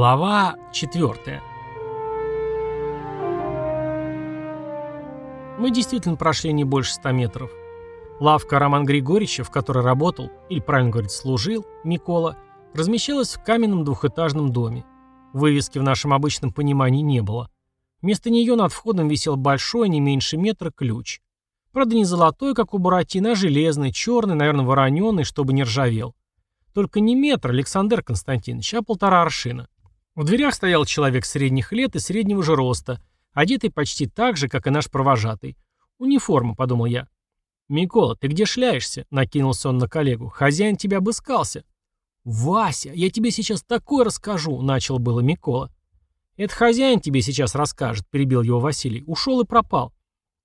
Глава 4 Мы действительно прошли не больше ста метров. Лавка Роман Григорьевича, в которой работал, или правильно говорить, служил, Микола, размещалась в каменном двухэтажном доме. Вывески в нашем обычном понимании не было. Вместо нее над входом висел большой, не меньше метра, ключ. Правда, не золотой, как у Буратино, а железный, черный, наверное, вороненый, чтобы не ржавел. Только не метр, Александр Константинович, а полтора аршина. В дверях стоял человек средних лет и среднего же роста, одетый почти так же, как и наш провожатый. «Униформа», — подумал я. «Микола, ты где шляешься?» — накинулся он на коллегу. «Хозяин тебя обыскался». «Вася, я тебе сейчас такое расскажу», — начал было Микола. «Это хозяин тебе сейчас расскажет», — перебил его Василий. «Ушел и пропал».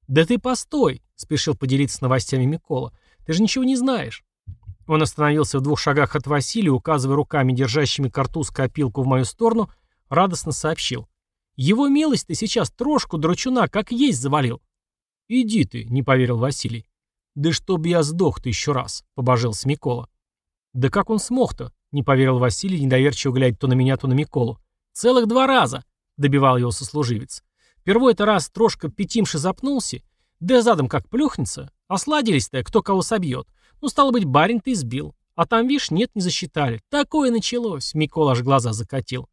«Да ты постой», — спешил поделиться новостями Микола. «Ты же ничего не знаешь». Он остановился в двух шагах от Василия, указывая руками, держащими картузскую опилку в мою сторону, радостно сообщил. «Его милость ты сейчас трошку драчуна как есть завалил». «Иди ты», — не поверил Василий. «Да чтоб я сдох ты еще раз», — побожился Микола. «Да как он смог-то?» — не поверил Василий, недоверчиво глядя то на меня, то на Миколу. «Целых два раза», — добивал его сослуживец. Первой-то раз трошка пятимши запнулся, да задом как плюхнется. Осладились-то, кто кого собьет. Ну, стало быть, барин ты избил. А там, видишь, нет, не засчитали. Такое началось. Микола аж глаза закатил.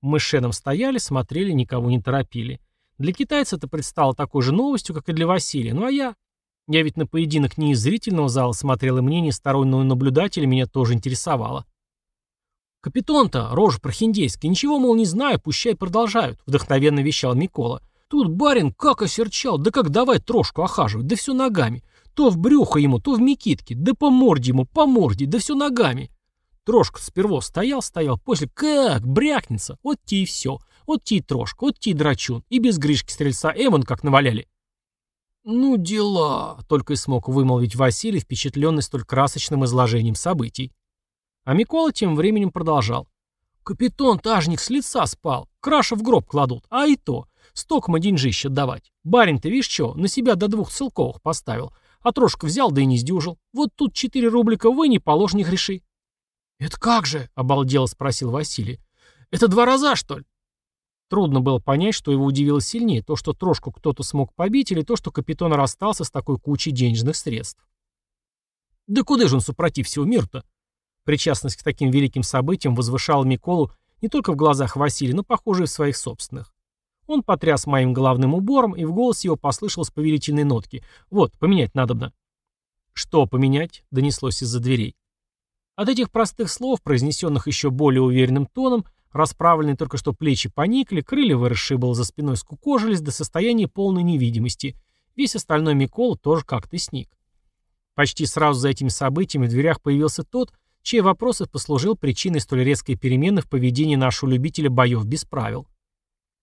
Мы с Шеном стояли, смотрели, никого не торопили. Для китайца это предстало такой же новостью, как и для Василия. Ну а я? Я ведь на поединок не из зрительного зала смотрел, и мнение стороннего наблюдателя меня тоже интересовало. «Капитон-то, рожа прохиндейская, ничего, мол, не знаю, пущай продолжают», — вдохновенно вещал Микола. «Тут барин как осерчал, да как давай трошку охаживать, да все ногами. То в брюхо ему, то в мекитке, да по морде ему, по морде, да все ногами. Трошка сперва стоял, стоял, после как брякнется, вот те и все, вот те и трошка, вот те и драчун, и без Гришки стрельца Эван как наваляли». «Ну дела», — только и смог вымолвить Василий, впечатленный столь красочным изложением событий. А Микола тем временем продолжал. «Капитан тажник с лица спал. Краша в гроб кладут. А и то. Стокма деньжище давать. Барин-то, видишь что, на себя до двух целковых поставил. А трошку взял, да и не сдюжил. Вот тут четыре рублика вы, не положь, не греши». «Это как же?» — обалдело спросил Василий. «Это два раза, что ли?» Трудно было понять, что его удивило сильнее, то, что трошку кто-то смог побить, или то, что капитан расстался с такой кучей денежных средств. «Да куда же он супротив всего мира-то?» Причастность к таким великим событиям возвышала Миколу не только в глазах Василия, но, похоже, и в своих собственных. Он потряс моим головным убором, и в голосе его послышалось повелительные нотки. «Вот, поменять надобно». «Что поменять?» — донеслось из-за дверей. От этих простых слов, произнесенных еще более уверенным тоном, расправленные только что плечи поникли, крылья выросшие было за спиной скукожились до состояния полной невидимости. Весь остальной Микола тоже как-то сник. Почти сразу за этими событиями в дверях появился тот, чей вопрос и послужил причиной столь резкой перемены в поведении нашего любителя боев без правил.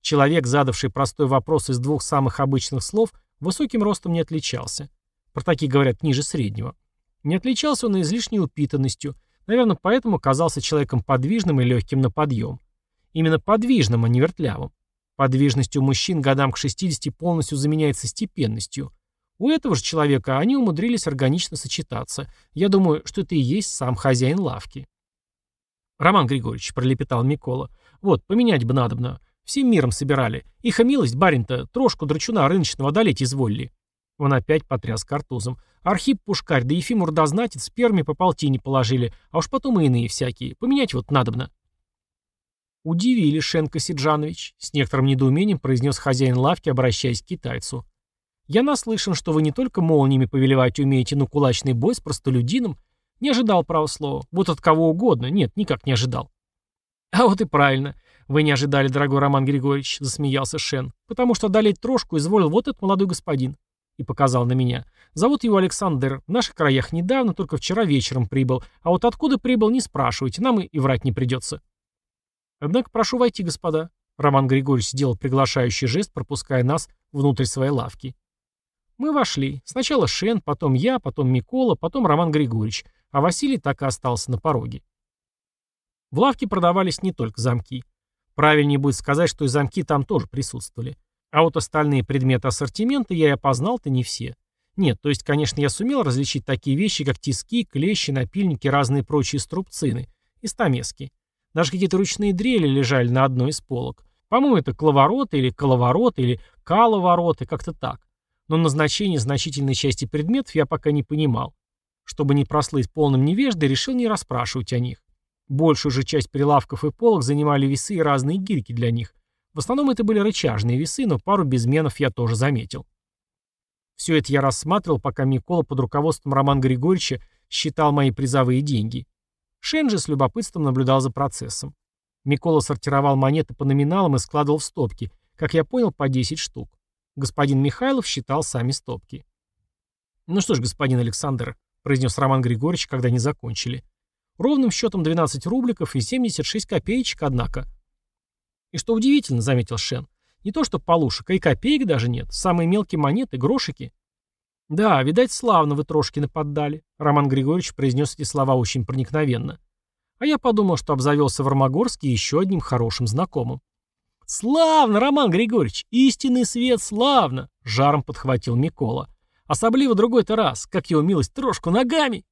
Человек, задавший простой вопрос из двух самых обычных слов, высоким ростом не отличался. Про такие говорят ниже среднего. Не отличался он и излишней упитанностью, наверное, поэтому казался человеком подвижным и легким на подъем. Именно подвижным, а не вертлявым. Подвижность у мужчин годам к 60 полностью заменяется степенностью – у этого же человека они умудрились органично сочетаться. Я думаю, что это и есть сам хозяин лавки. «Роман Григорьевич», — пролепетал Микола, — «вот, поменять бы надобно. Всем миром собирали. Их милость, барин-то, трошку драчуна рыночного одолеть изволили». Он опять потряс картузом. Архип Пушкарь, да Ефим Урдознатец первыми по полтине положили, а уж потом и иные всякие. Поменять вот надобно. «Удивили, Шенко Сиджанович», — с некоторым недоумением произнес хозяин лавки, обращаясь к китайцу. Я наслышан, что вы не только молниями повелевать умеете, но кулачный бой с простолюдином. Не ожидал, право слова. Вот от кого угодно. Нет, никак не ожидал. А вот и правильно. Вы не ожидали, дорогой Роман Григорьевич, засмеялся Шен. Потому что одолеть трошку изволил вот этот молодой господин. И показал на меня. Зовут его Александр. В наших краях недавно, только вчера вечером прибыл. А вот откуда прибыл, не спрашивайте. Нам и врать не придется. Однако прошу войти, господа. Роман Григорьевич сделал приглашающий жест, пропуская нас внутрь своей лавки. Мы вошли. Сначала Шен, потом я, потом Микола, потом Роман Григорьевич, а Василий так и остался на пороге. В лавке продавались не только замки. Правильнее будет сказать, что и замки там тоже присутствовали. А вот остальные предметы ассортимента я и опознал-то не все. Нет, то есть, конечно, я сумел различить такие вещи, как тиски, клещи, напильники, разные прочие струбцины и стамески. Даже какие-то ручные дрели лежали на одной из полок. По-моему, это кловороты или коловороты или каловороты, как-то так. Но назначение значительной части предметов я пока не понимал. Чтобы не прослыть полным невеждой, решил не расспрашивать о них. Большую же часть прилавков и полок занимали весы и разные гирьки для них. В основном это были рычажные весы, но пару безменов я тоже заметил. Все это я рассматривал, пока Микола под руководством Романа Григорьевича считал мои призовые деньги. Шен же с любопытством наблюдал за процессом. Микола сортировал монеты по номиналам и складывал в стопки, как я понял, по 10 штук. Господин Михайлов считал сами стопки. «Ну что ж, господин Александр», — произнес Роман Григорьевич, когда они закончили, — «ровным счетом 12 рубликов и 76 копеечек, однако». «И что удивительно», — заметил Шен, — «не то что полушек, а и копеек даже нет, самые мелкие монеты, грошики». «Да, видать, славно вы Трошкина поддали», — Роман Григорьевич произнес эти слова очень проникновенно. А я подумал, что обзавелся в Армагорске еще одним хорошим знакомым. «Славно, Роман Григорьевич! Истинный свет, славно!» — жаром подхватил Микола. «Особливо другой-то раз, как его милость, трошку ногами!»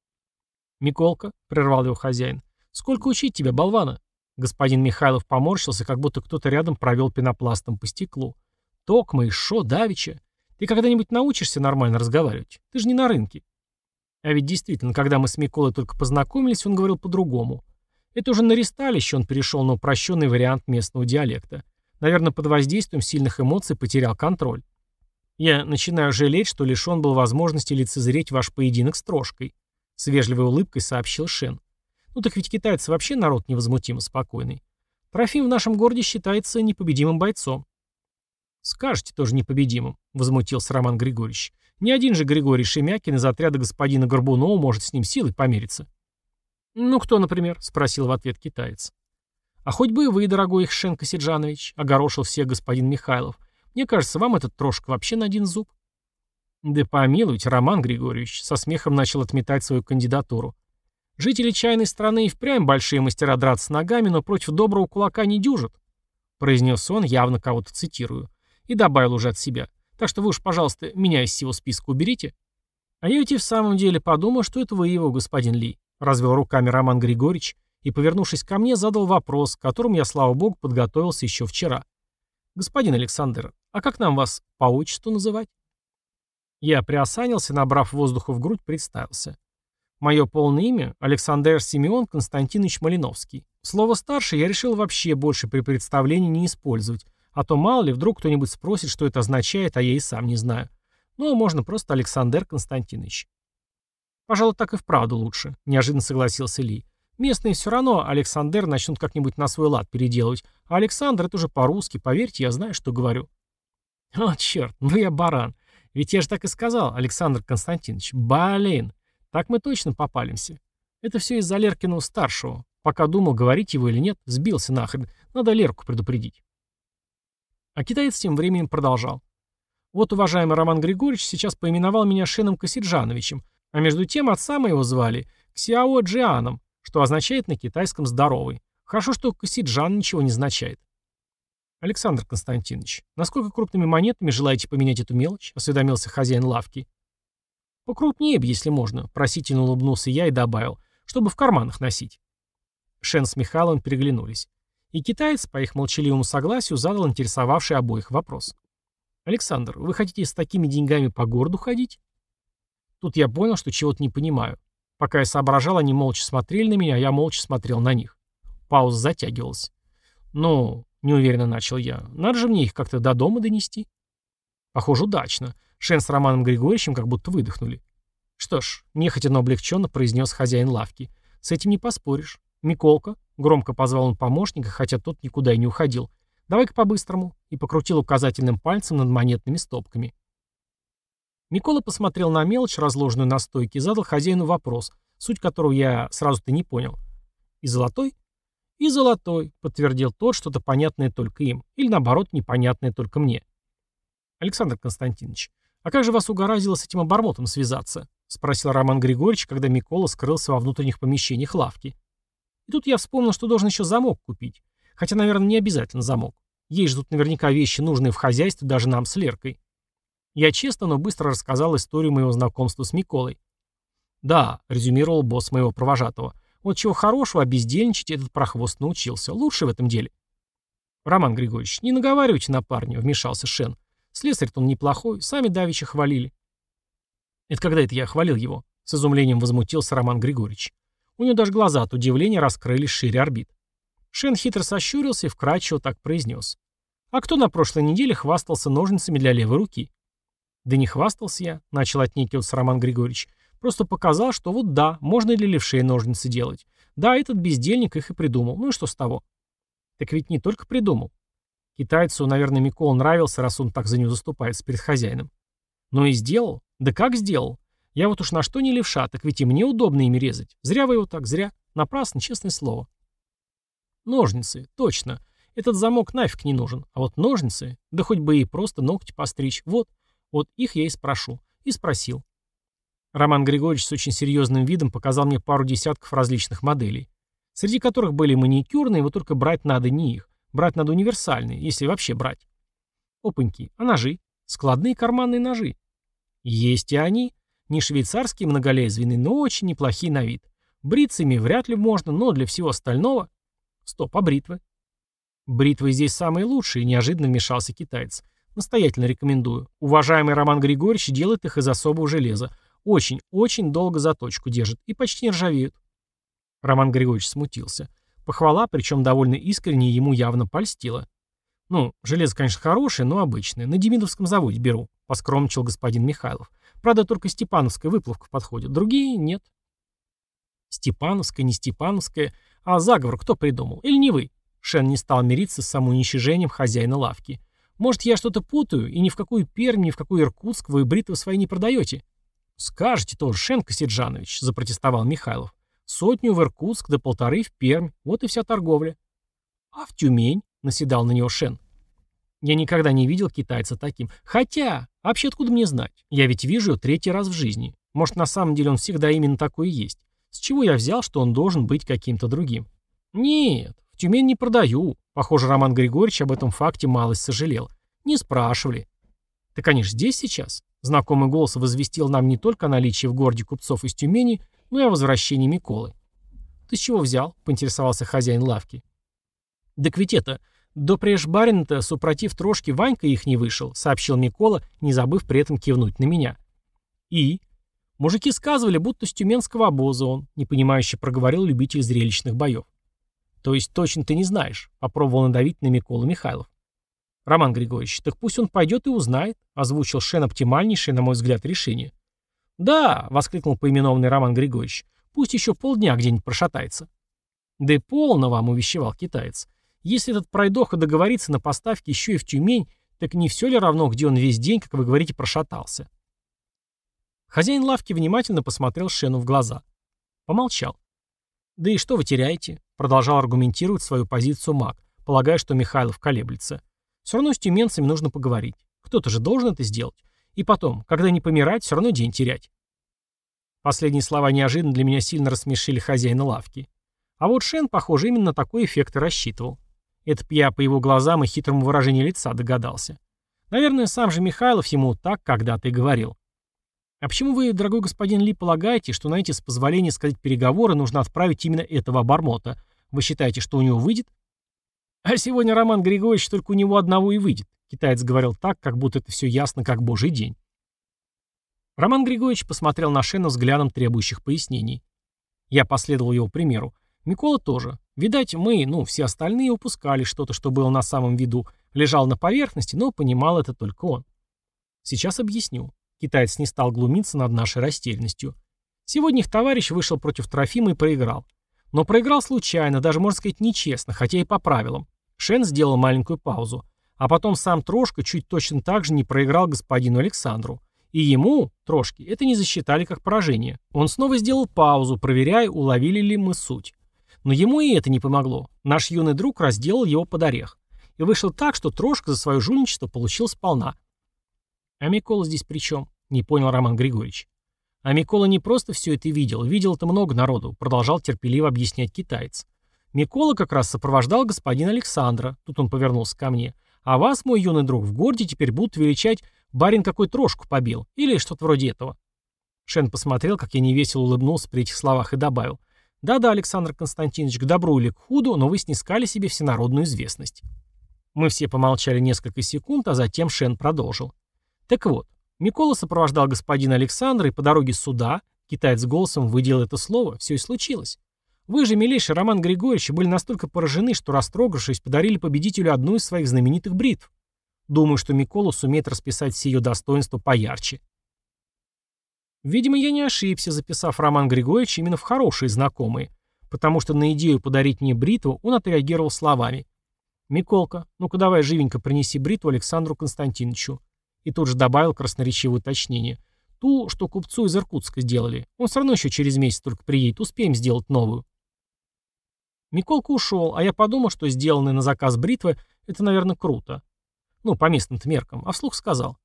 «Миколка», — прервал его хозяин, — «сколько учить тебя, болвана?» Господин Михайлов поморщился, как будто кто-то рядом провел пенопластом по стеклу. «Токма и шо, давича? Ты когда-нибудь научишься нормально разговаривать? Ты же не на рынке». А ведь действительно, когда мы с Миколой только познакомились, он говорил по-другому. Это уже на ресталище он перешел на упрощенный вариант местного диалекта. Наверное, под воздействием сильных эмоций потерял контроль. Я начинаю жалеть, что лишен был возможности лицезреть ваш поединок с трошкой. С вежливой улыбкой сообщил Шен. Ну так ведь китайцы вообще народ невозмутимо спокойный. Трофим в нашем городе считается непобедимым бойцом. Скажете тоже непобедимым, возмутился Роман Григорьевич. Ни один же Григорий Шемякин из отряда господина Горбунова может с ним силой помериться. «Ну, кто, например?» — спросил в ответ китаец. «А хоть бы и вы, дорогой Ихшенко Сиджанович», — огорошил всех господин Михайлов. «Мне кажется, вам этот трошка вообще на один зуб». «Да помилуйте, Роман Григорьевич», — со смехом начал отметать свою кандидатуру. «Жители чайной страны и впрямь большие мастера драться ногами, но против доброго кулака не дюжат», — произнес он, явно кого-то цитирую, и добавил уже от себя. «Так что вы уж, пожалуйста, меня из всего списка уберите». «А я ведь и в самом деле подумал, что это вы его, господин Ли», — развел руками Роман Григорьевич, и, повернувшись ко мне, задал вопрос, к которому я, слава богу, подготовился еще вчера. «Господин Александр, а как нам вас по отчеству называть?» Я приосанился, набрав воздуха в грудь, представился. Мое полное имя – Александр Симеон Константинович Малиновский. Слово «старший» я решил вообще больше при представлении не использовать, а то мало ли вдруг кто-нибудь спросит, что это означает, а я и сам не знаю. Ну, а можно просто Александр Константинович. Пожалуй, так и вправду лучше, неожиданно согласился Ли. Местные все равно Александр начнут как-нибудь на свой лад переделывать. А Александр это уже по-русски, поверьте, я знаю, что говорю. О, черт, ну я баран. Ведь я же так и сказал, Александр Константинович. Блин, так мы точно попалимся. Это все из-за Леркиного старшего. Пока думал, говорить его или нет, сбился нахрен. Надо Лерку предупредить. А китаец тем временем продолжал. Вот уважаемый Роман Григорьевич сейчас поименовал меня Шеном Косиджановичем, а между тем отца моего звали Ксяо Джианом что означает на китайском «здоровый». Хорошо, что Кассиджан ничего не означает. Александр Константинович, насколько крупными монетами желаете поменять эту мелочь? Осведомился хозяин лавки. Покрупнее бы, если можно, просительно улыбнулся я и добавил, чтобы в карманах носить. Шен с Михайловым переглянулись. И китаец, по их молчаливому согласию, задал интересовавший обоих вопрос. «Александр, вы хотите с такими деньгами по городу ходить?» Тут я понял, что чего-то не понимаю. Пока я соображал, они молча смотрели на меня, а я молча смотрел на них. Пауза затягивалась. «Ну...» — неуверенно начал я. «Надо же мне их как-то до дома донести». Похоже, удачно. Шен с Романом Григорьевичем как будто выдохнули. «Что ж», — нехотя, но облегченно произнес хозяин лавки. «С этим не поспоришь. Миколка», — громко позвал он помощника, хотя тот никуда и не уходил. «Давай-ка по-быстрому», — и покрутил указательным пальцем над монетными стопками. Микола посмотрел на мелочь, разложенную на стойке, и задал хозяину вопрос, суть которого я сразу-то не понял. «И золотой?» «И золотой», — подтвердил тот, что-то понятное только им, или наоборот, непонятное только мне. «Александр Константинович, а как же вас угораздило с этим обормотом связаться?» — спросил Роман Григорьевич, когда Микола скрылся во внутренних помещениях лавки. И тут я вспомнил, что должен еще замок купить. Хотя, наверное, не обязательно замок. Есть же тут наверняка вещи, нужные в хозяйстве даже нам с Леркой. Я честно, но быстро рассказал историю моего знакомства с Миколой. «Да», — резюмировал босс моего провожатого, — Вот чего хорошего, обездельничать этот прохвост научился. Лучше в этом деле. Роман Григорьевич, не наговаривайте на парня, вмешался Шен. Слесарь-то он неплохой, сами давеча хвалили. Это когда это я хвалил его? С изумлением возмутился Роман Григорьевич. У него даже глаза от удивления раскрылись шире орбит. Шен хитро сощурился и вкрадчиво так произнес. А кто на прошлой неделе хвастался ножницами для левой руки? Да не хвастался я, начал отнекиваться Роман Григорьевич. Просто показал, что вот да, можно и для левшей ножницы делать. Да, этот бездельник их и придумал. Ну и что с того? Так ведь не только придумал. Китайцу, наверное, Микол нравился, раз он так за него заступается перед хозяином. Но и сделал. Да как сделал? Я вот уж на что не левша, так ведь и мне удобно ими резать. Зря вы его так, зря. Напрасно, честное слово. Ножницы, точно. Этот замок нафиг не нужен. А вот ножницы, да хоть бы и просто ногти постричь. Вот, вот их я и спрошу. И спросил. Роман Григорьевич с очень серьезным видом показал мне пару десятков различных моделей, среди которых были маникюрные, вот только брать надо не их. Брать надо универсальные, если вообще брать. Опаньки, а ножи? Складные карманные ножи. Есть и они. Не швейцарские многолезвенные, но очень неплохие на вид. Бриться вряд ли можно, но для всего остального... Стоп, а бритвы? Бритвы здесь самые лучшие, неожиданно вмешался китаец. Настоятельно рекомендую. Уважаемый Роман Григорьевич делает их из особого железа. Очень-очень долго заточку держит и почти не ржавеют. Роман Григорьевич смутился. Похвала, причем довольно искренне, ему явно польстила. «Ну, железо, конечно, хорошее, но обычное. На Демидовском заводе беру», — поскромничал господин Михайлов. «Правда, только степановская выплавка подходит. Другие нет». Степановская, не Степановская. А заговор кто придумал? Или не вы? Шен не стал мириться с самоуничижением хозяина лавки. Может, я что-то путаю, и ни в какую Пермь, ни в какой Иркутск вы бритвы свои не продаете? «Скажете тоже, Шенко Сиджанович», — запротестовал Михайлов. «Сотню в Иркутск, да полторы в Пермь. Вот и вся торговля». «А в Тюмень?» — наседал на него Шен. «Я никогда не видел китайца таким. Хотя, вообще откуда мне знать? Я ведь вижу его третий раз в жизни. Может, на самом деле он всегда именно такой и есть. С чего я взял, что он должен быть каким-то другим?» «Нет, в Тюмень не продаю». Похоже, Роман Григорьевич об этом факте малость сожалел. «Не спрашивали». «Так они же здесь сейчас?» Знакомый голос возвестил нам не только о наличии в городе купцов из Тюмени, но и о возвращении Миколы. «Ты с чего взял?» — поинтересовался хозяин лавки. «Так ведь это, до барина-то, супротив трошки, Ванька их не вышел», — сообщил Микола, не забыв при этом кивнуть на меня. «И?» Мужики сказывали, будто с тюменского обоза он, непонимающе проговорил любитель зрелищных боев. «То есть точно ты не знаешь?» — попробовал надавить на Миколу Михайлов. «Роман Григорьевич, так пусть он пойдет и узнает», — озвучил Шен оптимальнейшее, на мой взгляд, решение. «Да», — воскликнул поименованный Роман Григорьевич, — «пусть еще полдня где-нибудь прошатается». «Да и полно вам», — увещевал китаец. «Если этот пройдоха договорится на поставке еще и в Тюмень, так не все ли равно, где он весь день, как вы говорите, прошатался?» Хозяин лавки внимательно посмотрел Шену в глаза. Помолчал. «Да и что вы теряете?» — продолжал аргументировать свою позицию маг, полагая, что Михайлов колеблется. Все равно с тюменцами нужно поговорить. Кто-то же должен это сделать. И потом, когда не помирать, все равно день терять. Последние слова неожиданно для меня сильно рассмешили хозяина лавки. А вот Шен, похоже, именно такой эффект и рассчитывал. Это я по его глазам и хитрому выражению лица догадался. Наверное, сам же Михайлов ему так когда-то и говорил. А почему вы, дорогой господин Ли, полагаете, что на эти, с позволения сказать, переговоры нужно отправить именно этого обормота? Вы считаете, что у него выйдет? А сегодня Роман Григорьевич только у него одного и выйдет. Китаец говорил так, как будто это все ясно, как божий день. Роман Григорьевич посмотрел на Шена взглядом требующих пояснений. Я последовал его примеру. Микола тоже. Видать, мы, ну, все остальные упускали что-то, что было на самом виду, лежал на поверхности, но понимал это только он. Сейчас объясню. Китаец не стал глумиться над нашей растерянностью. Сегодня их товарищ вышел против Трофима и проиграл. Но проиграл случайно, даже, можно сказать, нечестно, хотя и по правилам. Шен сделал маленькую паузу. А потом сам Трошка чуть точно так же не проиграл господину Александру. И ему, Трошке, это не засчитали как поражение. Он снова сделал паузу, проверяя, уловили ли мы суть. Но ему и это не помогло. Наш юный друг разделал его под орех. И вышло так, что Трошка за свое жульничество получил сполна. «А Микола здесь при чем?» — не понял Роман Григорьевич. А Микола не просто все это видел, видел это много народу, продолжал терпеливо объяснять китаец. Микола как раз сопровождал господина Александра, тут он повернулся ко мне. А вас, мой юный друг, в городе теперь будут величать «барин какой трошку побил» или что-то вроде этого. Шен посмотрел, как я невесело улыбнулся при этих словах и добавил. Да-да, Александр Константинович, к добру или к худу, но вы снискали себе всенародную известность. Мы все помолчали несколько секунд, а затем Шен продолжил. Так вот, Микола сопровождал господина Александра, и по дороге сюда, китаец голосом выделил это слово, все и случилось. Вы же, милейший Роман Григорьевич, были настолько поражены, что, растрогавшись, подарили победителю одну из своих знаменитых бритв. Думаю, что Микола сумеет расписать все ее достоинства поярче. Видимо, я не ошибся, записав Роман Григорьевич именно в хорошие знакомые, потому что на идею подарить мне бритву он отреагировал словами. «Миколка, ну-ка давай живенько принеси бритву Александру Константиновичу». И тут же добавил красноречивое уточнение. «Ту, что купцу из Иркутска сделали. Он все равно еще через месяц только приедет, успеем сделать новую». Миколка ушел, а я подумал, что сделанная на заказ бритвы – это, наверное, круто. Ну, по местным-то меркам. А вслух сказал.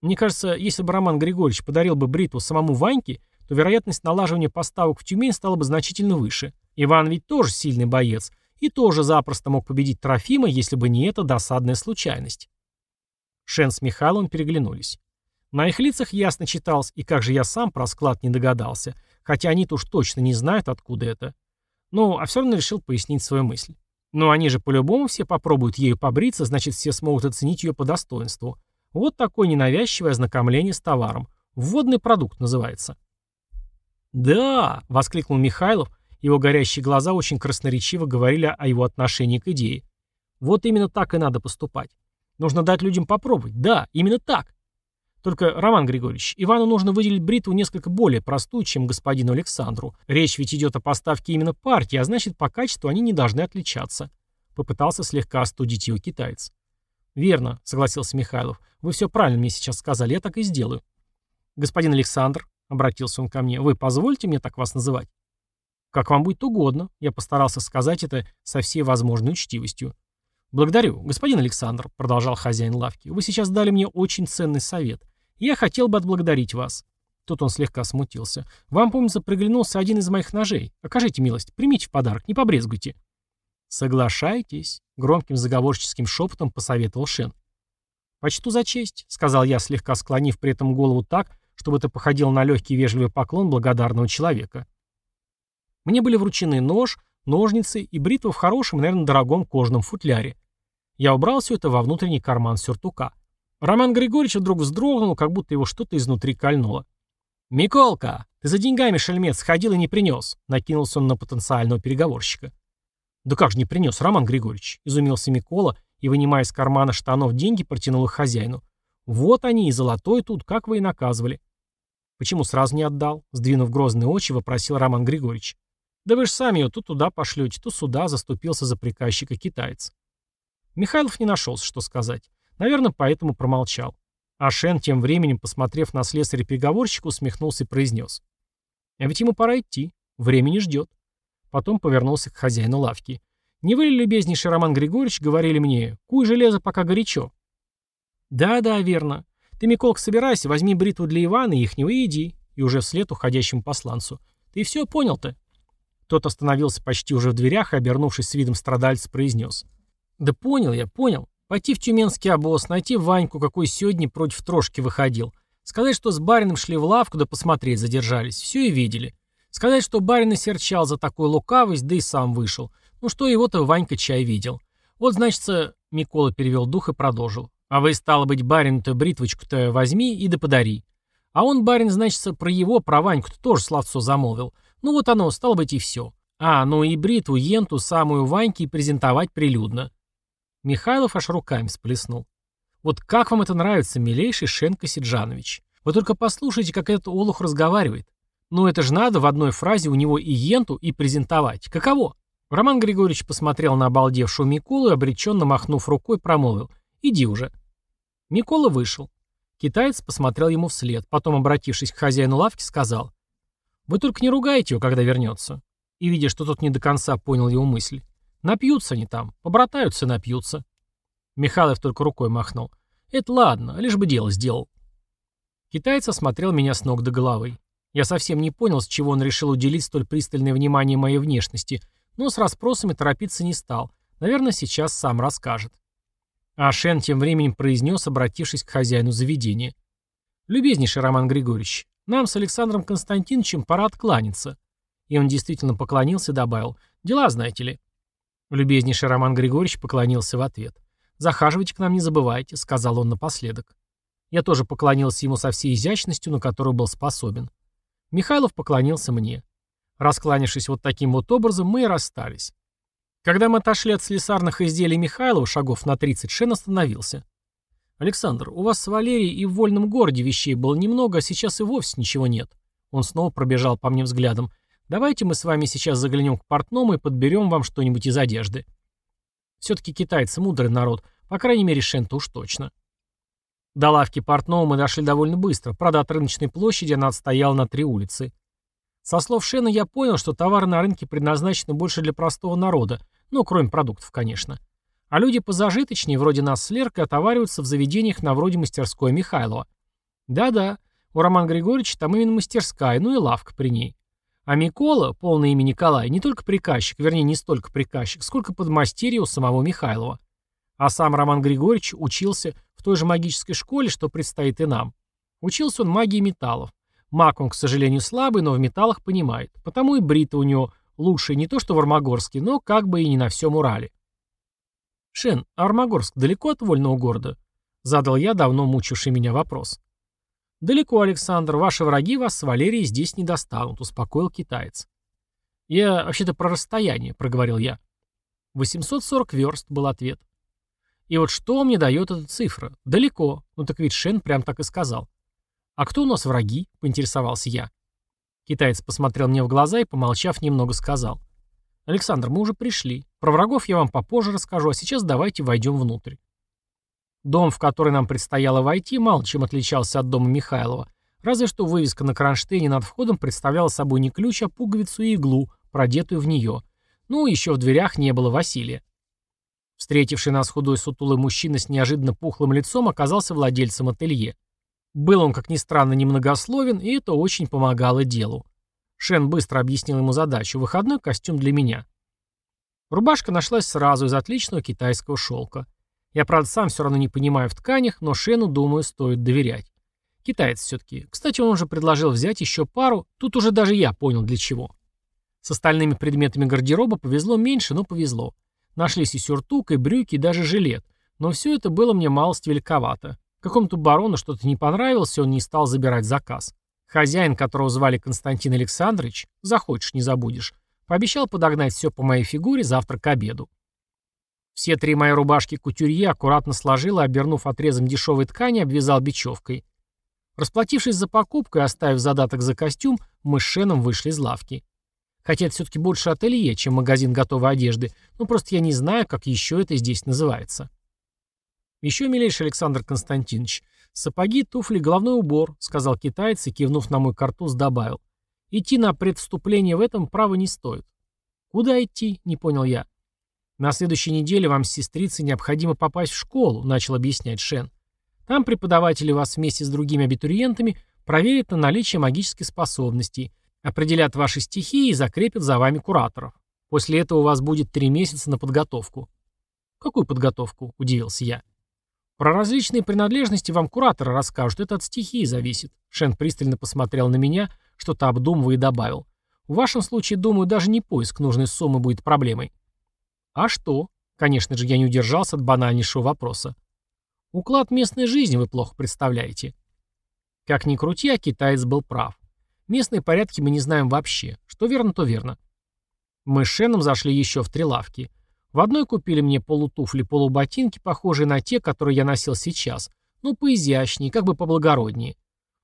Мне кажется, если бы Роман Григорьевич подарил бы бритву самому Ваньке, то вероятность налаживания поставок в Тюмень стала бы значительно выше. Иван ведь тоже сильный боец, и тоже запросто мог победить Трофима, если бы не эта досадная случайность. Шен с Михайловым переглянулись. На их лицах ясно читалось, и как же я сам про склад не догадался, хотя они-то уж точно не знают, откуда это. Ну, а все равно решил пояснить свою мысль. Но они же по-любому все попробуют ею побриться, значит, все смогут оценить ее по достоинству. Вот такое ненавязчивое ознакомление с товаром. Вводный продукт называется. «Да!» — воскликнул Михайлов, его горящие глаза очень красноречиво говорили о его отношении к идее. Вот именно так и надо поступать. Нужно дать людям попробовать. Да, именно так. Только, Роман Григорьевич, Ивану нужно выделить бритву несколько более простую, чем господину Александру. Речь ведь идет о поставке именно партии, а значит, по качеству они не должны отличаться. Попытался слегка остудить его китаец. «Верно», — согласился Михайлов. «Вы все правильно мне сейчас сказали, я так и сделаю». «Господин Александр», — обратился он ко мне, — «вы позволите мне так вас называть?» «Как вам будет угодно», — я постарался сказать это со всей возможной учтивостью. «Благодарю, господин Александр», — продолжал хозяин лавки. «Вы сейчас дали мне очень ценный совет. Я хотел бы отблагодарить вас». Тут он слегка смутился. «Вам, помнится, приглянулся один из моих ножей. Окажите милость, примите в подарок, не побрезгуйте». «Соглашайтесь», — громким заговорческим шепотом посоветовал Шен. «Почту за честь», — сказал я, слегка склонив при этом голову так, чтобы это походило на легкий вежливый поклон благодарного человека. Мне были вручены нож, ножницы и бритва в хорошем, наверное, дорогом кожаном футляре. Я убрал все это во внутренний карман сюртука. Роман Григорьевич вдруг вздрогнул, как будто его что-то изнутри кольнуло. «Миколка, ты за деньгами, шельмец, сходил и не принес», — накинулся он на потенциального переговорщика. «Да как же не принес, Роман Григорьевич?» — изумился Микола и, вынимая из кармана штанов деньги, протянул их хозяину. «Вот они, и золотой тут, как вы и наказывали». «Почему сразу не отдал?» — сдвинув грозные очи, вопросил Роман Григорьевич. «Да вы же сами ее то туда пошлете, то сюда», — заступился за приказчика китаец. Михайлов не нашелся, что сказать. Наверное, поэтому промолчал. А Шен, тем временем, посмотрев на слесаря-переговорщика, усмехнулся и произнес. «А ведь ему пора идти. Время не ждет». Потом повернулся к хозяину лавки. «Не вы ли, любезнейший Роман Григорьевич, говорили мне, куй железо, пока горячо?» «Да-да, верно. Ты, Миколка, собирайся, возьми бритву для Ивана ихнего и иди». И уже вслед уходящему посланцу. «Ты все понял-то?» Тот остановился почти уже в дверях и, обернувшись с видом страдальца, произнес. «Да понял я, понял. Пойти в тюменский обоз, найти Ваньку, какой сегодня против трошки выходил. Сказать, что с барином шли в лавку, да посмотреть задержались. Все и видели. Сказать, что барин и серчал за такую лукавость, да и сам вышел. Ну что его-то Ванька чай видел. Вот, значит, Микола перевел дух и продолжил. А вы, стало быть, барину-то бритвочку-то возьми и да подари. А он, барин, значит, про его, про Ваньку-то тоже словцо замолвил. Ну вот оно, стало быть, и все. А, ну и бритву Енту, самую Ваньке, презентовать прилюдно. Михайлов аж руками сплеснул. Вот как вам это нравится, милейший Шенко Сиджанович? Вы только послушайте, как этот олух разговаривает. Ну это же надо в одной фразе у него и енту, и презентовать. Каково? Роман Григорьевич посмотрел на обалдевшую Миколу и, обреченно махнув рукой, промолвил. «Иди уже». Микола вышел. Китаец посмотрел ему вслед, потом, обратившись к хозяину лавки, сказал. «Вы только не ругайте его, когда вернется». И, видя, что тот не до конца понял его мысль. «Напьются они там, побратаются напьются». Михайлов только рукой махнул. «Это ладно, лишь бы дело сделал». Китаец осмотрел меня с ног до головы. Я совсем не понял, с чего он решил уделить столь пристальное внимание моей внешности, но с расспросами торопиться не стал. Наверное, сейчас сам расскажет. А Шен тем временем произнес, обратившись к хозяину заведения. «Любезнейший Роман Григорьевич, нам с Александром Константиновичем пора откланяться. И он действительно поклонился добавил «Дела, знаете ли». Любезнейший Роман Григорьевич поклонился в ответ. «Захаживайте к нам, не забывайте», — сказал он напоследок. Я тоже поклонился ему со всей изящностью, на которую был способен. Михайлов поклонился мне. Раскланившись вот таким вот образом, мы и расстались. Когда мы отошли от слесарных изделий Михайлова, шагов на 30, Шен остановился. «Александр, у вас с Валерией и в вольном городе вещей было немного, а сейчас и вовсе ничего нет». Он снова пробежал по мне взглядом. «Давайте мы с вами сейчас заглянем к портному и подберем вам что-нибудь из одежды». Все-таки китайцы мудрый народ, по крайней мере, Шен-то уж точно. До лавки портного мы дошли довольно быстро, правда, от рыночной площади она отстояла на три улицы. Со слов Шена я понял, что товары на рынке предназначены больше для простого народа, ну, кроме продуктов, конечно. А люди позажиточнее, вроде нас с Леркой, отовариваются в заведениях на вроде мастерской Михайлова. Да-да, у Романа Григорьевича там именно мастерская, ну и лавка при ней. А Микола, полное имя Николай, не только приказчик, вернее, не столько приказчик, сколько подмастерье у самого Михайлова. А сам Роман Григорьевич учился в той же магической школе, что предстоит и нам. Учился он магии металлов. Маг он, к сожалению, слабый, но в металлах понимает. Потому и брита у него лучше не то что в Армагорске, но как бы и не на всем Урале. «Шен, Армагорск далеко от вольного города?» Задал я давно мучивший меня вопрос. «Далеко, Александр. Ваши враги вас с Валерией здесь не достанут», — успокоил китаец. «Я вообще-то про расстояние», — проговорил я. «840 верст», — был ответ. И вот что мне дает эта цифра? Далеко. Ну так ведь Шен прям так и сказал. «А кто у нас враги?» — поинтересовался я. Китаец посмотрел мне в глаза и, помолчав, немного сказал. «Александр, мы уже пришли. Про врагов я вам попозже расскажу, а сейчас давайте войдем внутрь». Дом, в который нам предстояло войти, мало чем отличался от дома Михайлова, разве что вывеска на кронштейне над входом представляла собой не ключ, а пуговицу и иглу, продетую в нее. Ну, еще в дверях не было Василия. Встретивший нас худой сутулый мужчина с неожиданно пухлым лицом оказался владельцем ателье. Был он, как ни странно, немногословен, и это очень помогало делу. Шен быстро объяснил ему задачу. Выходной костюм для меня. Рубашка нашлась сразу из отличного китайского шелка. Я, правда, сам все равно не понимаю в тканях, но Шену, думаю, стоит доверять. Китаец все-таки. Кстати, он уже предложил взять еще пару, тут уже даже я понял для чего. С остальными предметами гардероба повезло меньше, но повезло. Нашлись и сюртук, и брюки, и даже жилет. Но все это было мне малость великовато. Какому-то барону что-то не понравилось, и он не стал забирать заказ. Хозяин, которого звали Константин Александрович, захочешь, не забудешь, пообещал подогнать все по моей фигуре завтра к обеду. Все три мои рубашки кутюрье аккуратно сложил и, обернув отрезом дешевой ткани, обвязал бечевкой. Расплатившись за покупку и оставив задаток за костюм, мы с Шеном вышли из лавки. Хотя это все-таки больше ателье, чем магазин готовой одежды, но просто я не знаю, как еще это здесь называется. «Еще, милейший Александр Константинович, сапоги, туфли, головной убор», — сказал китаец и, кивнув на мой картуз, добавил. «Идти на предвступление в этом право не стоит». «Куда идти?» — не понял я. «На следующей неделе вам с сестрицей необходимо попасть в школу», — начал объяснять Шен. «Там преподаватели вас вместе с другими абитуриентами проверят на наличие магических способностей, определят ваши стихии и закрепят за вами кураторов. После этого у вас будет три месяца на подготовку». «Какую подготовку?» — удивился я. Про различные принадлежности вам кураторы расскажут, это от стихии зависит. Шен пристально посмотрел на меня, что-то обдумывая и добавил. В вашем случае, думаю, даже не поиск нужной суммы будет проблемой. А что? Конечно же, я не удержался от банальнейшего вопроса. Уклад местной жизни вы плохо представляете. Как ни крути, а китаец был прав. Местные порядки мы не знаем вообще. Что верно, то верно. Мы с Шеном зашли еще в три лавки. В одной купили мне полутуфли-полуботинки, похожие на те, которые я носил сейчас, но поизящнее, как бы поблагороднее.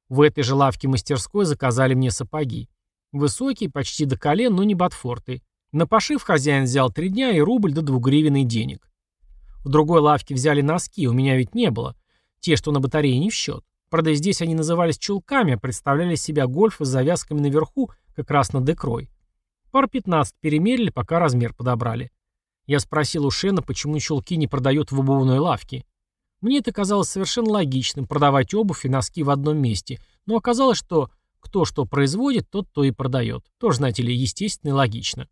В этой же лавке мастерской заказали мне сапоги. Высокие, почти до колен, но не ботфорты. На пошив хозяин взял три дня и рубль до двугривенный денег. В другой лавке взяли носки, у меня ведь не было. Те, что на батарее, не в счет. Правда, здесь они назывались чулками, а представляли себя гольфы с завязками наверху, как раз на декрой. Пар 15 перемерили, пока размер подобрали. Я спросил у Шена, почему чулки не продают в обувной лавке. Мне это казалось совершенно логичным, продавать обувь и носки в одном месте, но оказалось, что кто что производит, тот то и продает. Тоже, знаете ли, естественно и логично.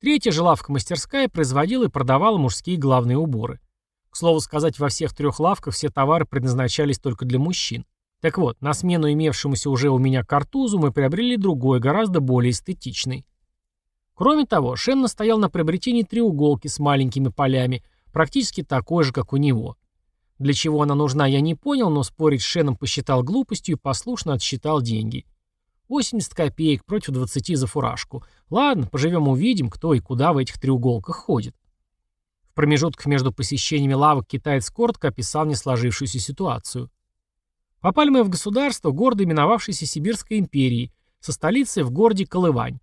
Третья же лавка-мастерская производила и продавала мужские главные уборы. К слову сказать, во всех трех лавках все товары предназначались только для мужчин. Так вот, на смену имевшемуся уже у меня картузу мы приобрели другой, гораздо более эстетичный. Кроме того, Шен настоял на приобретении треуголки с маленькими полями, практически такой же, как у него. Для чего она нужна, я не понял, но спорить с Шеном посчитал глупостью и послушно отсчитал деньги. 80 копеек против 20 за фуражку. Ладно, поживем увидим, кто и куда в этих треуголках ходит. В промежутках между посещениями лавок китаец коротко описал не сложившуюся ситуацию. Попали мы в государство, гордо именовавшееся Сибирской империей, со столицей в городе Колывань.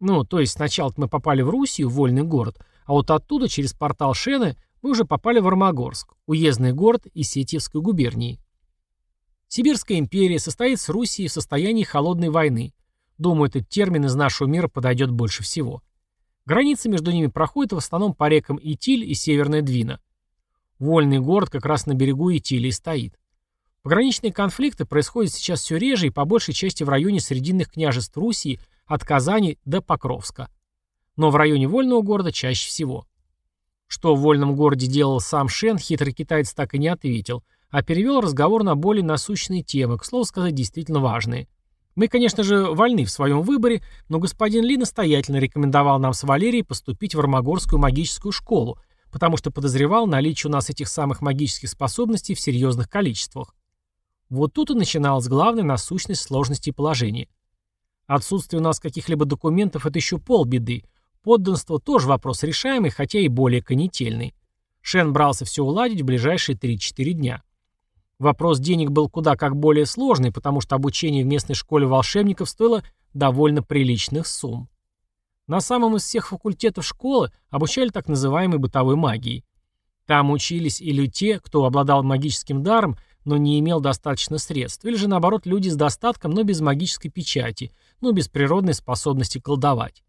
Ну, то есть сначала мы попали в Руссию, в вольный город, а вот оттуда, через портал Шены, мы уже попали в Армагорск, уездный город Исетьевской губернии. Сибирская империя состоит с Руссией в состоянии холодной войны. Думаю, этот термин из нашего мира подойдет больше всего. Граница между ними проходит в основном по рекам Итиль и Северная Двина. Вольный город как раз на берегу Итили стоит. Пограничные конфликты происходят сейчас все реже и по большей части в районе срединных княжеств Руси от Казани до Покровска. Но в районе вольного города чаще всего. Что в вольном городе делал сам Шен, хитрый китаец так и не ответил, а перевел разговор на более насущные темы, к слову сказать, действительно важные. Мы, конечно же, вольны в своем выборе, но господин Ли настоятельно рекомендовал нам с Валерией поступить в Армагорскую магическую школу, потому что подозревал наличие у нас этих самых магических способностей в серьезных количествах. Вот тут и начиналась главная насущность сложности положения. Отсутствие у нас каких-либо документов – это еще полбеды. Подданство тоже вопрос решаемый, хотя и более конетельный. Шен брался все уладить в ближайшие 3-4 дня. Вопрос денег был куда как более сложный, потому что обучение в местной школе волшебников стоило довольно приличных сумм. На самом из всех факультетов школы обучали так называемой бытовой магией. Там учились или те, кто обладал магическим даром, но не имел достаточно средств, или же наоборот люди с достатком, но без магической печати, но без природной способности колдовать.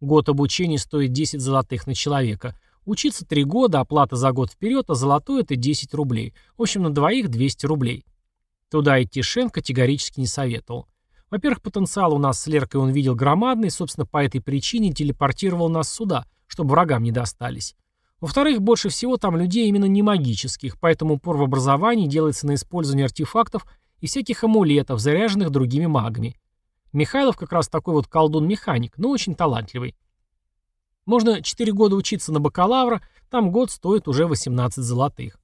Год обучения стоит 10 золотых на человека. Учиться 3 года, оплата за год вперед, а золотой это 10 рублей. В общем, на двоих 200 рублей. Туда идти Шен категорически не советовал. Во-первых, потенциал у нас с Леркой он видел громадный, собственно, по этой причине телепортировал нас сюда, чтобы врагам не достались. Во-вторых, больше всего там людей именно не магических, поэтому упор в образовании делается на использование артефактов и всяких амулетов, заряженных другими магами. Михайлов как раз такой вот колдун-механик, но очень талантливый. Можно 4 года учиться на бакалавра, там год стоит уже 18 золотых.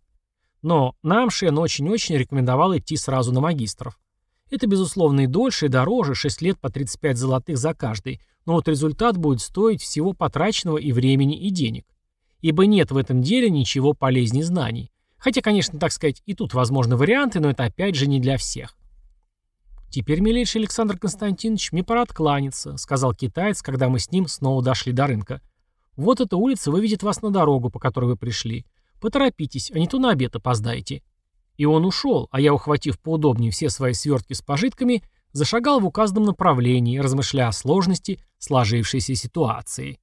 Но нам Шен очень-очень рекомендовал идти сразу на магистров. Это, безусловно, и дольше, и дороже, 6 лет по 35 золотых за каждый, но вот результат будет стоить всего потраченного и времени, и денег ибо нет в этом деле ничего полезнее знаний. Хотя, конечно, так сказать, и тут возможны варианты, но это опять же не для всех. «Теперь, милейший Александр Константинович, мне пора откланяться», — сказал китаец, когда мы с ним снова дошли до рынка. «Вот эта улица выведет вас на дорогу, по которой вы пришли. Поторопитесь, а не то на обед опоздаете». И он ушел, а я, ухватив поудобнее все свои свертки с пожитками, зашагал в указанном направлении, размышляя о сложности сложившейся ситуации.